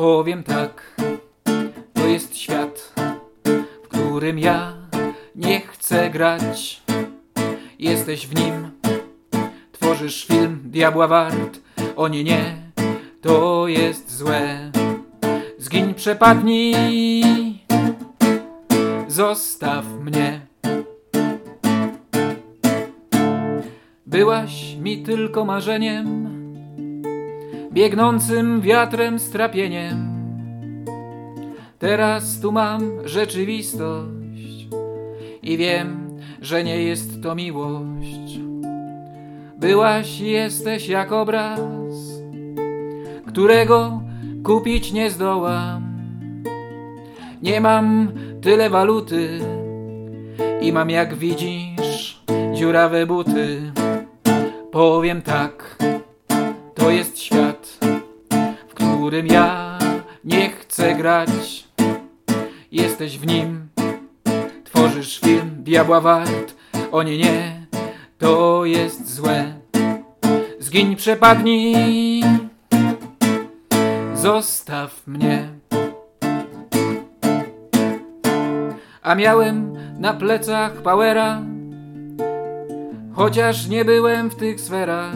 Powiem tak, to jest świat, w którym ja nie chcę grać. Jesteś w nim, tworzysz film diabła wart. O nie, nie, to jest złe. Zgiń, przepadnij, zostaw mnie. Byłaś mi tylko marzeniem, biegnącym wiatrem strapieniem. Teraz tu mam rzeczywistość i wiem, że nie jest to miłość. Byłaś i jesteś jak obraz, którego kupić nie zdołam. Nie mam tyle waluty i mam, jak widzisz, dziurawe buty. Powiem tak, to jest świat, którym ja nie chcę grać. Jesteś w nim, tworzysz film diabła wart. O nie, nie, to jest złe. Zgiń, przepadnij, zostaw mnie. A miałem na plecach powera, chociaż nie byłem w tych sferach.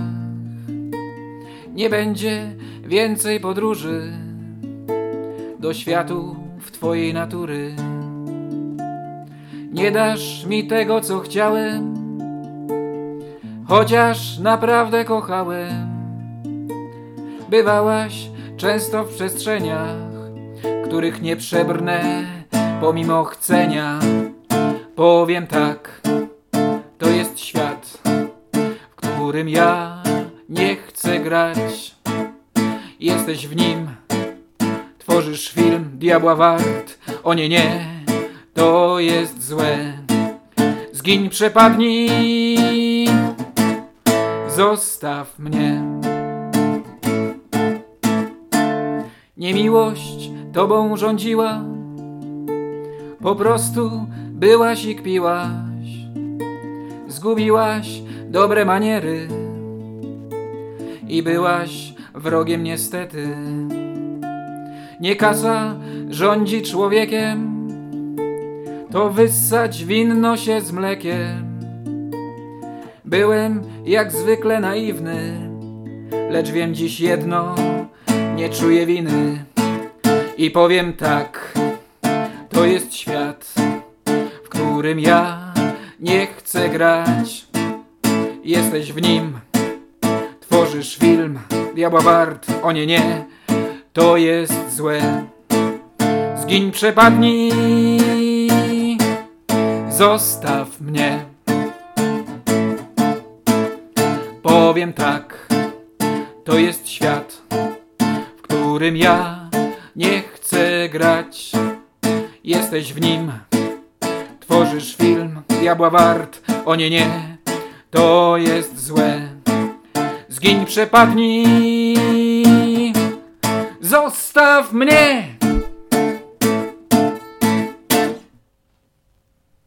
Nie będzie więcej podróży do światów Twojej natury. Nie dasz mi tego, co chciałem, chociaż naprawdę kochałem. Bywałaś często w przestrzeniach, których nie przebrnę pomimo chcenia. Powiem tak, to jest świat, w którym ja nie chcę grać. Jesteś w nim, tworzysz film diabła wart. O nie, nie, to jest złe. Zgiń, przepadnij, zostaw mnie. Niemiłość tobą rządziła, po prostu byłaś i kpiłaś. Zgubiłaś dobre maniery i byłaś wrogiem niestety. Nie kasa rządzi człowiekiem, to wyssać winno się z mlekiem. Byłem jak zwykle naiwny, lecz wiem dziś jedno, nie czuję winy. I powiem tak, to jest świat, w którym ja nie chcę grać. Jesteś w nim, tworzysz film, diabła wart, o nie, nie, to jest złe. Zgiń, przepadnij, zostaw mnie. Powiem tak, to jest świat, w którym ja nie chcę grać. Jesteś w nim, tworzysz film, diabła wart, o nie, nie, to jest złe. Zgiń, przepadnij, zostaw mnie.